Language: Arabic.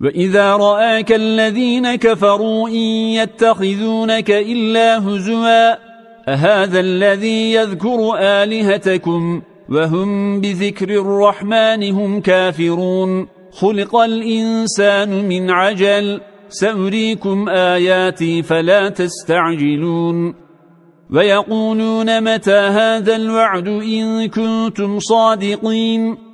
وَإِذَا رَآكَ الَّذِينَ كَفَرُوا إِن يَتَّخِذُونَكَ إِلَّا هُزُوًا أَهَذَا الَّذِي يَذْكُرُ آلِهَتَكُمْ وَهُمْ بِذِكْرِ الرَّحْمَنِ هُمْ كَافِرُونَ خُلِقَ الْإِنسَانُ مِنْ عَجَلٍ سَأُرِيكُمْ آيَاتِي فَلَا تَسْتَعْجِلُونَ وَيَقُولُونَ مَتَى هَذَا الْوَعْدُ إِن كُنتُمْ صَادِقِينَ